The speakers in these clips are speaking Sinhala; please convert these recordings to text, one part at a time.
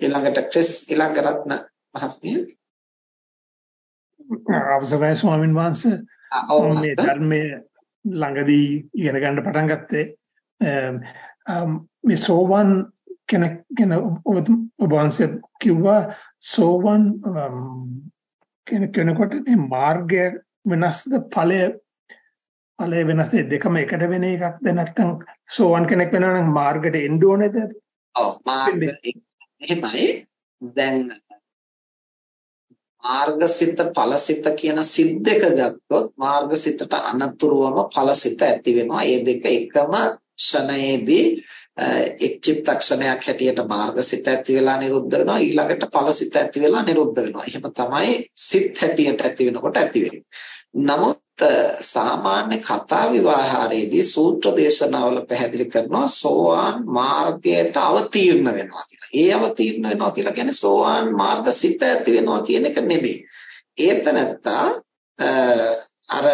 ඊළඟට ක්‍රිස් ඉලංගරත්න මහත්මිය. අවසරයි ස්වාමීන් වහන්සේ. මේ ධර්මයේ ළඟදී ඉගෙන ගන්න පටන් ගත්තේ. මේ සෝවන් කෙනෙක් ගැන ඔබ වහන්සේ කිව්වා සෝවන් කෙනෙක් කෙනෙකුට මේ මාර්ගය වෙනස්ද ඵලය ඵලය වෙනස් දෙකම එකට වෙන එකක්ද නැත්නම් සෝවන් කෙනෙක් වෙනවා නම් මාර්ගයට එන්න ඕනේද? ඔව් මාර්ග එහෙමයි දැන් මාර්ගසිත ඵලසිත කියන සිත් දෙක ගත්තොත් මාර්ගසිතට අනතුරුවම ඵලසිත ඇති වෙනවා. මේ දෙක එකම ක්ෂණයේදී එක් චිත්තක්ෂණයක් හැටියට මාර්ගසිත ඇති වෙලා නිරුද්ධ වෙනවා ඊළඟට ඵලසිත ඇති වෙලා නිරුද්ධ වෙනවා. එහෙම තමයි සිත් හැටියට ඇති වෙනකොට ඇති වෙන්නේ. නමුත් සාමාන්‍ය කතා විවාහාරයේදී සූත්‍ර දේශනාවල පැහැදිලි කරනවා සෝවාන් මාර්ගයට අවතීර්ණ වෙනවා කියලා. ඒ අවතීර්ණ වෙනවා කියලා කියන්නේ සෝවාන් මාර්ග සිත ඇති වෙනවා කියන එක නෙමෙයි. ඒතනත්තා අර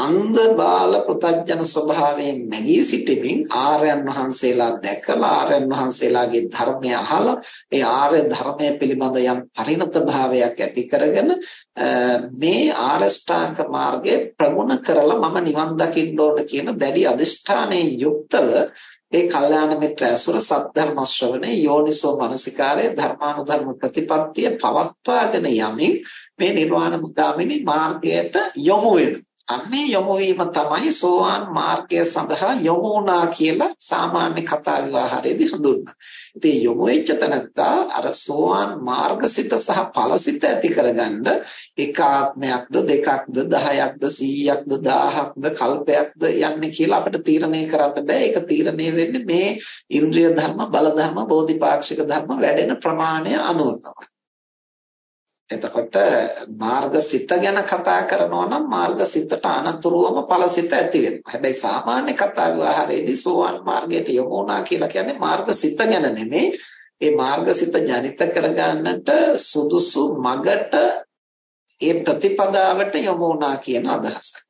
අන්ධ බාල පෘතජන ස්වභාවයෙන් නැගී සිටමින් ආර්යයන් වහන්සේලා දැකලා ආර්යයන් වහන්සේලාගේ ධර්මය අහලා ඒ ආර්ය ධර්මය පිළිබඳ යම් පරිණත භාවයක් ඇති කරගෙන මේ ආරෂ්ඨාංග මාර්ගය ප්‍රගුණ කරලා මම නිවන් දකින්න ඕන කියන දැඩි අදිෂ්ඨානයෙන් යුක්තව ඒ කල්යාණ මිත්‍ර ඇසුර සද්ධර්ම ශ්‍රවණේ යෝනිසෝ මනසිකාරය ධර්මානුධර්ම ප්‍රතිපත්තිය පවත්වාගෙන යමින් මේ නිර්වාණ මුදාමිනී මාර්ගයට යොමු වෙනවා. අන්නේ යොමු වීම තමයි සෝවාන් මාර්ගය සඳහා යොමු වුණා කියලා සාමාන්‍ය කතා විවාහයේදී හඳුන්වනවා. ඉතින් යොමු වෙච්ච තැනත්තා අර සෝවාන් මාර්ගසිත සහ ඵලසිත ඇති කරගන්න එක ආත්මයක්ද දෙකක්ද 10ක්ද 100ක්ද 1000ක්ද කල්පයක්ද යන්නේ කියලා අපිට තීරණය කරන්න බෑ. ඒක තීරණය වෙන්නේ මේ ඉන්ද්‍රිය ධර්ම, බල ධර්ම, බෝධිපාක්ෂික ධර්ම වැඩෙන ප්‍රමාණය අනුව තමයි. එතකොට මාර්ගසිත ගැන කතා කරනවා නම් මාර්ගසිතට අනතුරුවම ඵලසිත ඇති වෙනවා. හැබැයි සාමාන්‍ය කතා විවාහයේදී සෝවාන් මාර්ගයට යොමු වුණා කියලා කියන්නේ මාර්ගසිත ගැන නෙමෙයි. ඒ මාර්ගසිත ජනිත කරගන්නට සුදුසු මගට ඒ ප්‍රතිපදාවට යොමු වුණා කියන අදහසයි.